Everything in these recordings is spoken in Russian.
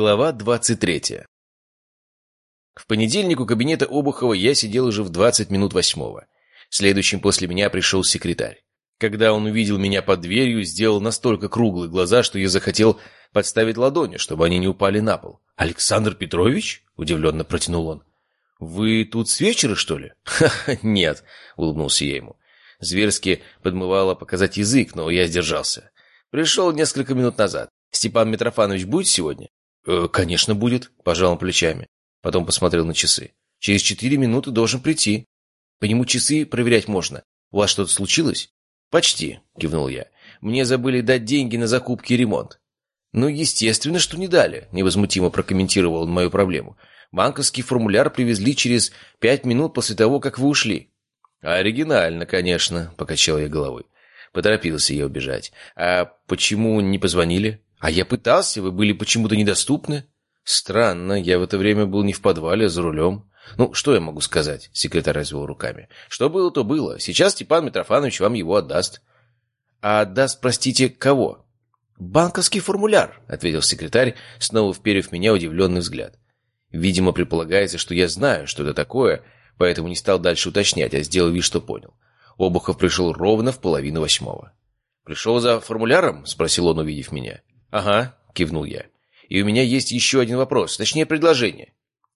Глава 23. В понедельник у кабинета Обухова я сидел уже в 20 минут восьмого. Следующим после меня пришел секретарь. Когда он увидел меня под дверью, сделал настолько круглые глаза, что я захотел подставить ладони, чтобы они не упали на пол. «Александр Петрович?» — удивленно протянул он. «Вы тут с вечера, что ли?» «Ха-ха, нет», — улыбнулся я ему. Зверски подмывало показать язык, но я сдержался. Пришел несколько минут назад. «Степан Митрофанович будет сегодня?» «Э, «Конечно будет», — пожал плечами. Потом посмотрел на часы. «Через четыре минуты должен прийти. По нему часы проверять можно. У вас что-то случилось?» «Почти», — кивнул я. «Мне забыли дать деньги на закупки и ремонт». «Ну, естественно, что не дали», — невозмутимо прокомментировал он мою проблему. «Банковский формуляр привезли через пять минут после того, как вы ушли». «Оригинально, конечно», — покачал я головой. Поторопился я убежать. «А почему не позвонили?» «А я пытался, вы были почему-то недоступны». «Странно, я в это время был не в подвале, а за рулем». «Ну, что я могу сказать?» — секретарь развел руками. «Что было, то было. Сейчас Степан Митрофанович вам его отдаст». «А отдаст, простите, кого?» «Банковский формуляр», — ответил секретарь, снова вперев меня удивленный взгляд. Видимо, предполагается, что я знаю, что это такое, поэтому не стал дальше уточнять, а сделал вид, что понял. Обухов пришел ровно в половину восьмого. «Пришел за формуляром?» — спросил он, увидев меня. «Ага», — кивнул я. «И у меня есть еще один вопрос, точнее предложение».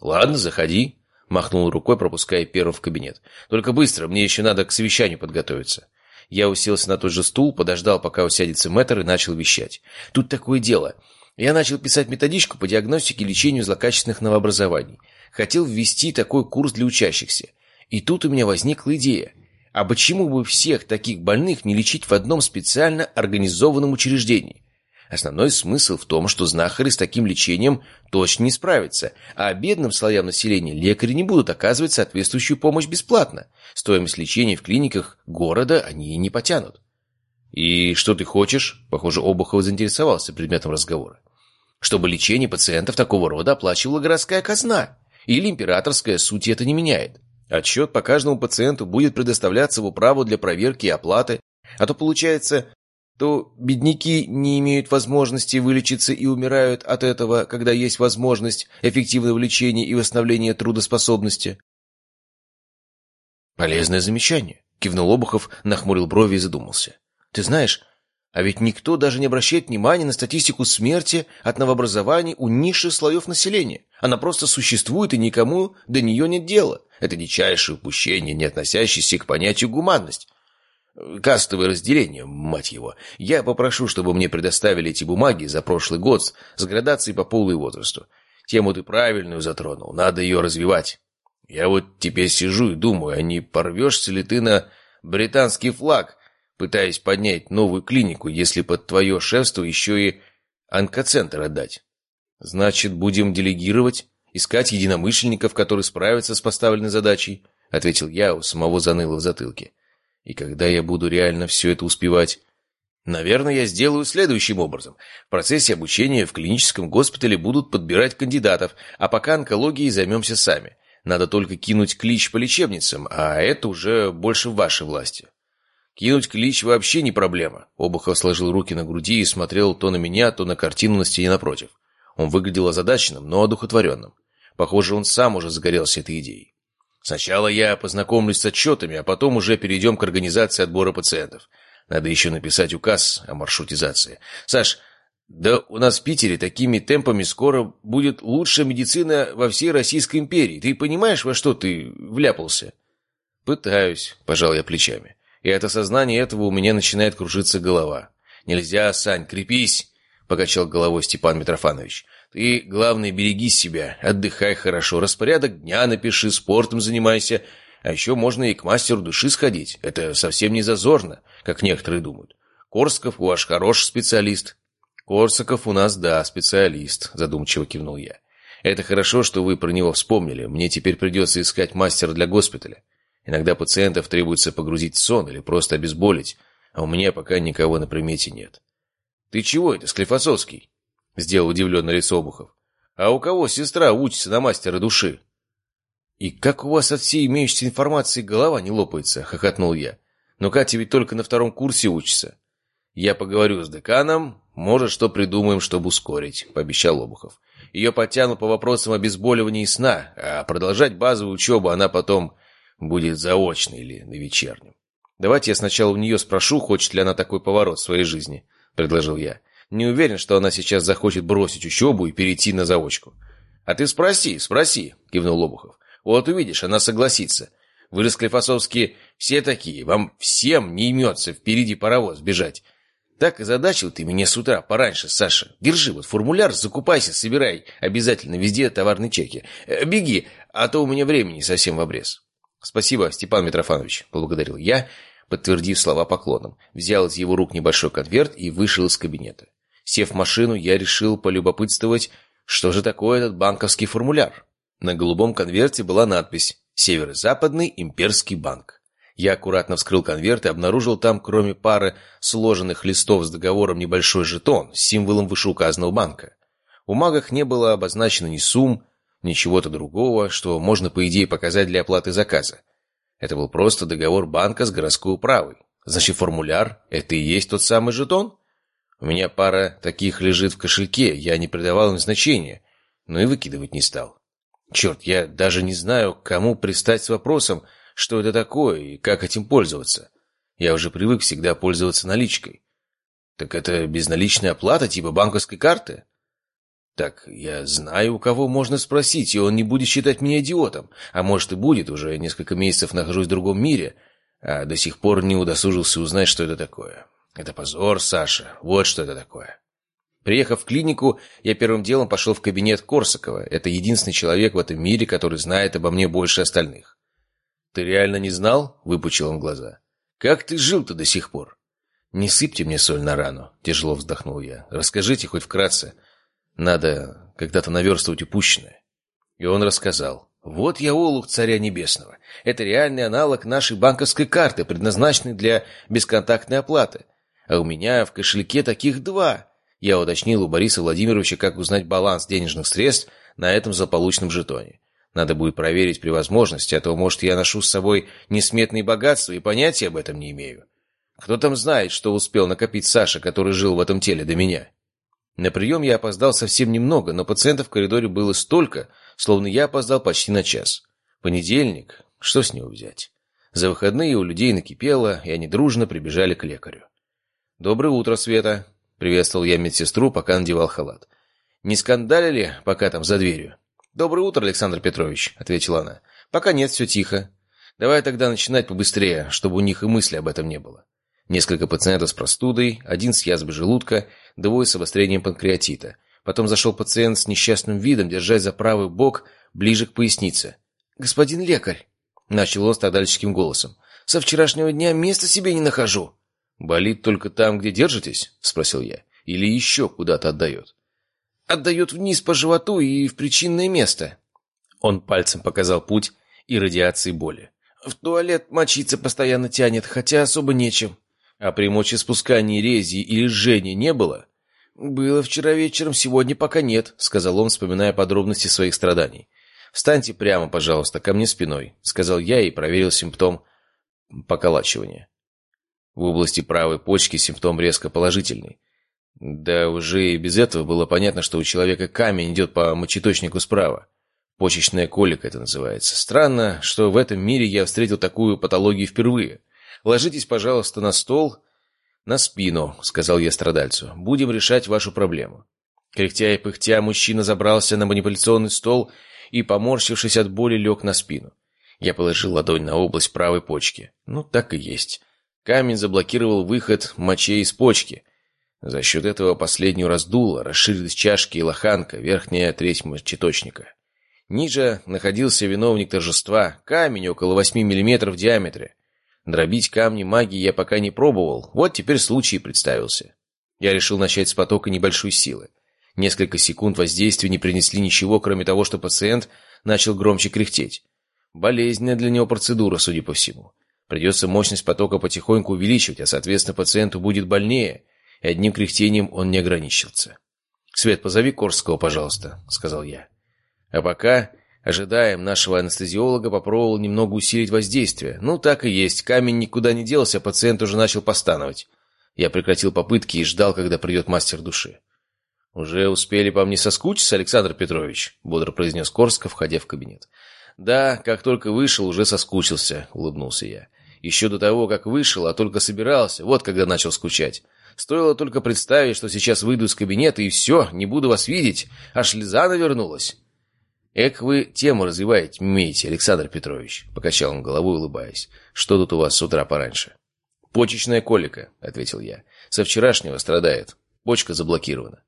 «Ладно, заходи», — махнул рукой, пропуская первым в кабинет. «Только быстро, мне еще надо к совещанию подготовиться». Я уселся на тот же стул, подождал, пока усядется мэтр, и начал вещать. «Тут такое дело. Я начал писать методичку по диагностике и лечению злокачественных новообразований. Хотел ввести такой курс для учащихся. И тут у меня возникла идея. А почему бы всех таких больных не лечить в одном специально организованном учреждении? Основной смысл в том, что знахари с таким лечением точно не справятся, а бедным слоям населения лекари не будут оказывать соответствующую помощь бесплатно. Стоимость лечения в клиниках города они и не потянут. «И что ты хочешь?» Похоже, Обухов заинтересовался предметом разговора. «Чтобы лечение пациентов такого рода оплачивала городская казна. Или императорская, суть это не меняет. Отчет по каждому пациенту будет предоставляться в управу для проверки и оплаты, а то получается, то бедняки не имеют возможности вылечиться и умирают от этого, когда есть возможность эффективного лечения и восстановления трудоспособности. «Полезное замечание», — кивнул Обухов, нахмурил брови и задумался. «Ты знаешь, а ведь никто даже не обращает внимания на статистику смерти от новообразований у низших слоев населения. Она просто существует, и никому до нее нет дела. Это дичайшее упущение, не относящееся к понятию гуманность. Кастовое разделение, мать его. Я попрошу, чтобы мне предоставили эти бумаги за прошлый год с градацией по полу и возрасту. Тему ты правильную затронул, надо ее развивать. Я вот теперь сижу и думаю, а не порвешься ли ты на британский флаг, пытаясь поднять новую клинику, если под твое шефство еще и онкоцентр отдать? Значит, будем делегировать, искать единомышленников, которые справятся с поставленной задачей, ответил я, у самого заныло в затылке. И когда я буду реально все это успевать? Наверное, я сделаю следующим образом. В процессе обучения в клиническом госпитале будут подбирать кандидатов, а пока онкологией займемся сами. Надо только кинуть клич по лечебницам, а это уже больше в вашей власти. Кинуть клич вообще не проблема. Обухов сложил руки на груди и смотрел то на меня, то на картину на стене напротив. Он выглядел озадаченным, но одухотворенным. Похоже, он сам уже загорелся этой идеей. Сначала я познакомлюсь с отчетами, а потом уже перейдем к организации отбора пациентов. Надо еще написать указ о маршрутизации. Саш, да у нас в Питере такими темпами скоро будет лучшая медицина во всей Российской империи. Ты понимаешь, во что ты вляпался? Пытаюсь, пожал я плечами. И от осознания этого у меня начинает кружиться голова. Нельзя, Сань, крепись, покачал головой Степан Митрофанович. Ты, главное, береги себя, отдыхай хорошо, распорядок дня напиши, спортом занимайся. А еще можно и к мастеру души сходить. Это совсем не зазорно, как некоторые думают. Корсков у ваш хороший специалист. Корсаков у нас, да, специалист, задумчиво кивнул я. Это хорошо, что вы про него вспомнили. Мне теперь придется искать мастера для госпиталя. Иногда пациентов требуется погрузить в сон или просто обезболить, а у меня пока никого на примете нет. Ты чего это, Склифосовский? — сделал удивленное лицо Обухов. «А у кого сестра учится на мастера души?» «И как у вас от всей имеющейся информации голова не лопается?» — хохотнул я. «Но Катя ведь только на втором курсе учится». «Я поговорю с деканом, может, что придумаем, чтобы ускорить», — пообещал Обухов. Ее подтянут по вопросам обезболивания и сна, а продолжать базовую учебу она потом будет заочной или на вечернем. Давайте я сначала у нее спрошу, хочет ли она такой поворот в своей жизни, предложил я. Не уверен, что она сейчас захочет бросить учебу и перейти на заочку. А ты спроси, спроси, кивнул Лобухов. Вот увидишь, она согласится. Вы же склифосовские все такие, вам всем не имется впереди паровоз бежать. Так и задачил ты меня с утра пораньше, Саша. Держи вот формуляр, закупайся, собирай. Обязательно везде товарные чеки. Э, беги, а то у меня времени совсем в обрез. Спасибо, Степан Митрофанович, поблагодарил я, подтвердив слова поклоном. Взял из его рук небольшой конверт и вышел из кабинета. Сев в машину, я решил полюбопытствовать, что же такое этот банковский формуляр. На голубом конверте была надпись «Северо-Западный имперский банк». Я аккуратно вскрыл конверт и обнаружил там, кроме пары сложенных листов с договором, небольшой жетон с символом вышеуказанного банка. В бумагах не было обозначено ни сумм, ни чего-то другого, что можно, по идее, показать для оплаты заказа. Это был просто договор банка с городской управой. Значит, формуляр — это и есть тот самый жетон? У меня пара таких лежит в кошельке, я не придавал им значения, но и выкидывать не стал. Черт, я даже не знаю, кому пристать с вопросом, что это такое и как этим пользоваться. Я уже привык всегда пользоваться наличкой. Так это безналичная оплата типа банковской карты? Так, я знаю, у кого можно спросить, и он не будет считать меня идиотом. А может и будет, уже несколько месяцев нахожусь в другом мире, а до сих пор не удосужился узнать, что это такое. Это позор, Саша, вот что это такое. Приехав в клинику, я первым делом пошел в кабинет Корсакова. Это единственный человек в этом мире, который знает обо мне больше остальных. «Ты реально не знал?» — выпучил он глаза. «Как ты жил-то до сих пор?» «Не сыпьте мне соль на рану», — тяжело вздохнул я. «Расскажите хоть вкратце. Надо когда-то наверстывать упущенное». И он рассказал. «Вот я олух царя небесного. Это реальный аналог нашей банковской карты, предназначенной для бесконтактной оплаты. А у меня в кошельке таких два». Я уточнил у Бориса Владимировича, как узнать баланс денежных средств на этом злополучном жетоне. Надо будет проверить при возможности, а то, может, я ношу с собой несметные богатства и понятия об этом не имею. Кто там знает, что успел накопить Саша, который жил в этом теле до меня? На прием я опоздал совсем немного, но пациентов в коридоре было столько, словно я опоздал почти на час. Понедельник, что с него взять? За выходные у людей накипело, и они дружно прибежали к лекарю. «Доброе утро, Света!» — приветствовал я медсестру, пока надевал халат. «Не скандалили, пока там за дверью?» «Доброе утро, Александр Петрович», — ответила она. «Пока нет, все тихо. Давай тогда начинать побыстрее, чтобы у них и мысли об этом не было». Несколько пациентов с простудой, один с язвой желудка, двое с обострением панкреатита. Потом зашел пациент с несчастным видом, держась за правый бок, ближе к пояснице. «Господин лекарь», — начал он страдальческим голосом, — «со вчерашнего дня места себе не нахожу». «Болит только там, где держитесь?» — спросил я. «Или еще куда-то отдает?» отдает вниз по животу и в причинное место. Он пальцем показал путь и радиации боли. В туалет мочиться постоянно тянет, хотя особо нечем. А при мочеспускании рези или жжения не было? «Было вчера вечером, сегодня пока нет», — сказал он, вспоминая подробности своих страданий. «Встаньте прямо, пожалуйста, ко мне спиной», — сказал я и проверил симптом поколачивания. В области правой почки симптом резко положительный. Да уже и без этого было понятно, что у человека камень идет по мочеточнику справа. Почечная колика это называется. Странно, что в этом мире я встретил такую патологию впервые. Ложитесь, пожалуйста, на стол, на спину, сказал я страдальцу. Будем решать вашу проблему. Кряхтя и пыхтя, мужчина забрался на манипуляционный стол и, поморщившись от боли, лег на спину. Я положил ладонь на область правой почки. Ну, так и есть. Камень заблокировал выход мочей из почки — за счет этого последнюю раздуло, расширились чашки и лоханка, верхняя треть мочеточника. Ниже находился виновник торжества, камень около 8 мм в диаметре. Дробить камни магии я пока не пробовал, вот теперь случай представился. Я решил начать с потока небольшой силы. Несколько секунд воздействия не принесли ничего, кроме того, что пациент начал громче кряхтеть. Болезненная для него процедура, судя по всему. Придется мощность потока потихоньку увеличивать, а, соответственно, пациенту будет больнее – и одним кряхтением он не ограничился. «Свет, позови Корского, пожалуйста», — сказал я. А пока ожидаем, нашего анестезиолога попробовал немного усилить воздействие. Ну, так и есть, камень никуда не делся, пациент уже начал постановать. Я прекратил попытки и ждал, когда придет мастер души. «Уже успели по мне соскучиться, Александр Петрович?» — бодро произнес Корско, входя в кабинет. «Да, как только вышел, уже соскучился», — улыбнулся я. «Еще до того, как вышел, а только собирался, вот когда начал скучать. Стоило только представить, что сейчас выйду из кабинета, и все, не буду вас видеть, аж слеза навернулась». «Эк вы тему развиваете, умеете, Александр Петрович», — покачал он головой, улыбаясь. «Что тут у вас с утра пораньше?» «Почечная колика», — ответил я. «Со вчерашнего страдает. Почка заблокирована».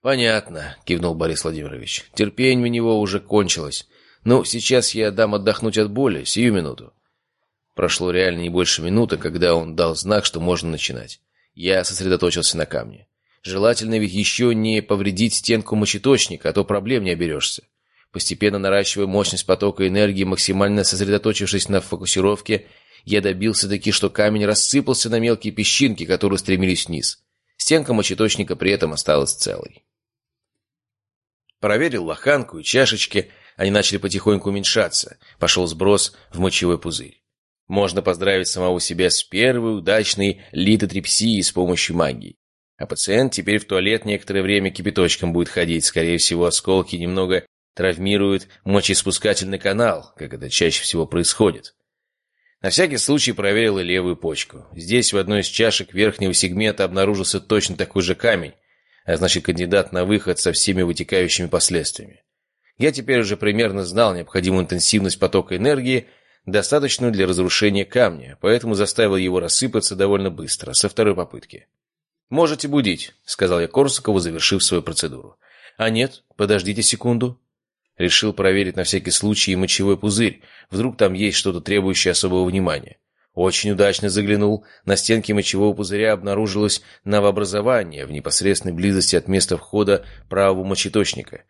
«Понятно», — кивнул Борис Владимирович. «Терпение у него уже кончилось. Ну, сейчас я дам отдохнуть от боли, сию минуту». Прошло реально не больше минуты, когда он дал знак, что можно начинать. Я сосредоточился на камне. Желательно ведь еще не повредить стенку мочеточника, а то проблем не оберешься. Постепенно наращивая мощность потока энергии, максимально сосредоточившись на фокусировке, я добился таки, что камень рассыпался на мелкие песчинки, которые стремились вниз. Стенка мочеточника при этом осталась целой. Проверил лоханку и чашечки, они начали потихоньку уменьшаться. Пошел сброс в мочевой пузырь. Можно поздравить самого себя с первой удачной литотрепсией с помощью магии. А пациент теперь в туалет некоторое время кипяточком будет ходить. Скорее всего, осколки немного травмирует мочеиспускательный канал, как это чаще всего происходит. На всякий случай проверил и левую почку. Здесь в одной из чашек верхнего сегмента обнаружился точно такой же камень, а значит кандидат на выход со всеми вытекающими последствиями. Я теперь уже примерно знал необходимую интенсивность потока энергии, достаточную для разрушения камня, поэтому заставил его рассыпаться довольно быстро, со второй попытки. «Можете будить», — сказал я Корсакову, завершив свою процедуру. «А нет, подождите секунду», Решил проверить на всякий случай мочевой пузырь. Вдруг там есть что-то требующее особого внимания. Очень удачно заглянул. На стенке мочевого пузыря обнаружилось новообразование в непосредственной близости от места входа правого мочеточника.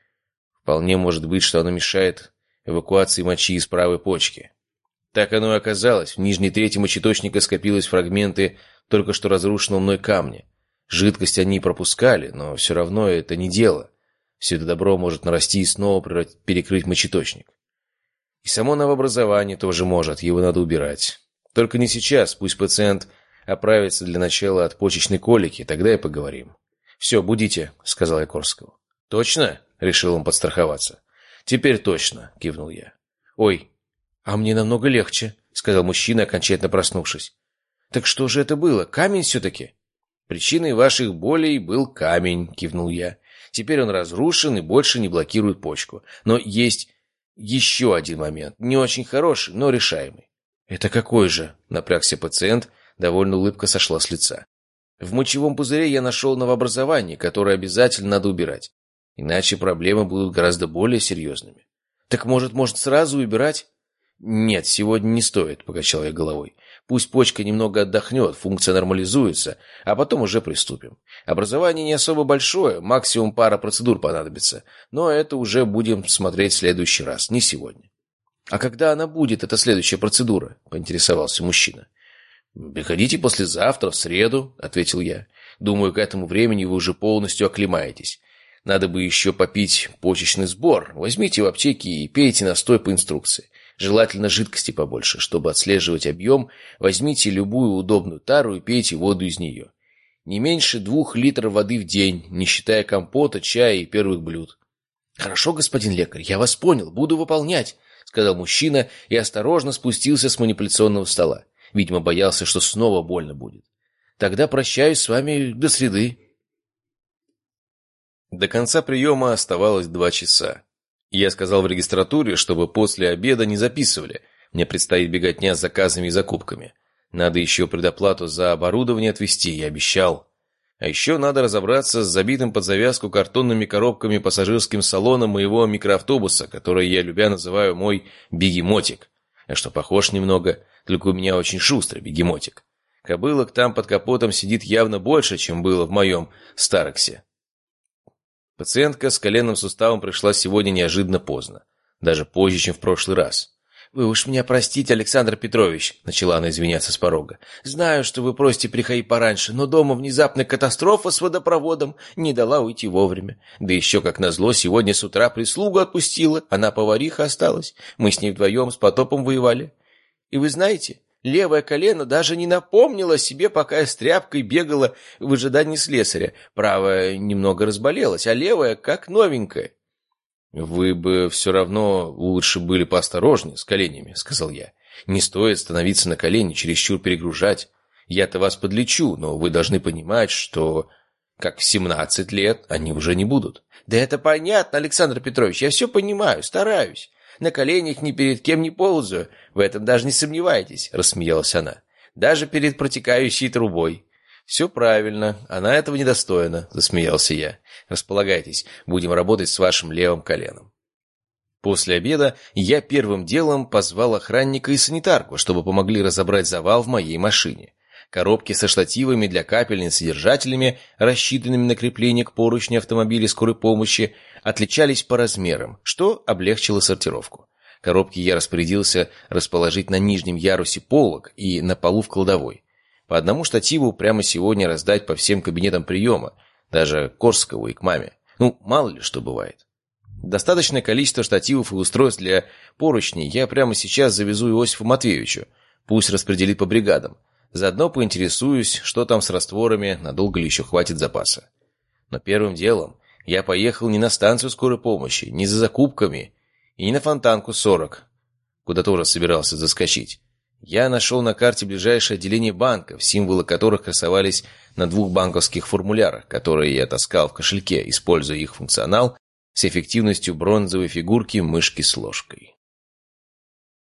Вполне может быть, что оно мешает эвакуации мочи из правой почки. Так оно и оказалось. В нижней трети мочеточника скопились фрагменты только что разрушенного мной камня. Жидкость они пропускали, но все равно это не дело. Все это добро может нарасти и снова перекрыть мочеточник. И само новообразование тоже может, его надо убирать. Только не сейчас, пусть пациент оправится для начала от почечной колики, тогда и поговорим. «Все, будите», — сказал я Корскову. «Точно?» — решил он подстраховаться. «Теперь точно», — кивнул я. «Ой, а мне намного легче», — сказал мужчина, окончательно проснувшись. «Так что же это было? Камень все-таки?» «Причиной ваших болей был камень», — кивнул я. Теперь он разрушен и больше не блокирует почку. Но есть еще один момент, не очень хороший, но решаемый. «Это какой же?» — напрягся пациент, довольно улыбка сошла с лица. «В мочевом пузыре я нашел новообразование, которое обязательно надо убирать. Иначе проблемы будут гораздо более серьезными». «Так, может, может сразу убирать?» «Нет, сегодня не стоит», — покачал я головой. Пусть почка немного отдохнет, функция нормализуется, а потом уже приступим. Образование не особо большое, максимум пара процедур понадобится, но это уже будем смотреть в следующий раз, не сегодня. «А когда она будет, эта следующая процедура?» – поинтересовался мужчина. «Приходите послезавтра, в среду», – ответил я. «Думаю, к этому времени вы уже полностью оклемаетесь. Надо бы еще попить почечный сбор. Возьмите в аптеке и пейте настой по инструкции. Желательно жидкости побольше. Чтобы отслеживать объем, возьмите любую удобную тару и пейте воду из нее. Не меньше двух литров воды в день, не считая компота, чая и первых блюд. «Хорошо, господин лекарь, я вас понял, буду выполнять», — сказал мужчина и осторожно спустился с манипуляционного стола. Видимо, боялся, что снова больно будет. «Тогда прощаюсь с вами до среды». До конца приема оставалось два часа. Я сказал в регистратуре, чтобы после обеда не записывали. Мне предстоит беготня с заказами и закупками. Надо еще предоплату за оборудование отвезти, я обещал. А еще надо разобраться с забитым под завязку картонными коробками пассажирским салоном моего микроавтобуса, который я любя называю мой бегемотик. А что похож немного, только у меня очень шустрый бегемотик. Кобылок там под капотом сидит явно больше, чем было в моем Староксе. Пациентка с коленным суставом пришла сегодня неожиданно поздно. Даже позже, чем в прошлый раз. «Вы уж меня простите, Александр Петрович», — начала она извиняться с порога. «Знаю, что вы просите приходить пораньше, но дома внезапная катастрофа с водопроводом не дала уйти вовремя. Да еще, как назло, сегодня с утра прислугу отпустила, она повариха осталась. Мы с ней вдвоем с потопом воевали. И вы знаете, Левое колено даже не напомнило себе, пока я с тряпкой бегала в ожидании слесаря. Правое немного разболелось, а левое как новенькое. «Вы бы все равно лучше были поосторожнее с коленями», — сказал я. «Не стоит становиться на колени, чересчур перегружать. Я-то вас подлечу, но вы должны понимать, что как в семнадцать лет они уже не будут». «Да это понятно, Александр Петрович, я все понимаю, стараюсь. На коленях ни перед кем не ползаю, в этом даже не сомневайтесь», — рассмеялась она. «Даже перед протекающей трубой». «Все правильно, она этого недостойна», — засмеялся я. «Располагайтесь, будем работать с вашим левым коленом». После обеда я первым делом позвал охранника и санитарку, чтобы помогли разобрать завал в моей машине. Коробки со штативами для капельниц и держателями, рассчитанными на крепление к поручню автомобиля скорой помощи, отличались по размерам, что облегчило сортировку. Коробки я распорядился расположить на нижнем ярусе полок и на полу в кладовой. По одному штативу прямо сегодня раздать по всем кабинетам приема, даже Корскову и к маме. Ну, мало ли что бывает. Достаточное количество штативов и устройств для поручней я прямо сейчас завезу Иосифу Матвеевичу. Пусть распределит по бригадам. Заодно поинтересуюсь, что там с растворами, надолго ли еще хватит запаса. Но первым делом я поехал не на станцию скорой помощи, не за закупками и не на фонтанку 40, куда тоже собирался заскочить. Я нашел на карте ближайшее отделение банков, символы которых красовались на двух банковских формулярах, которые я таскал в кошельке, используя их функционал с эффективностью бронзовой фигурки мышки с ложкой.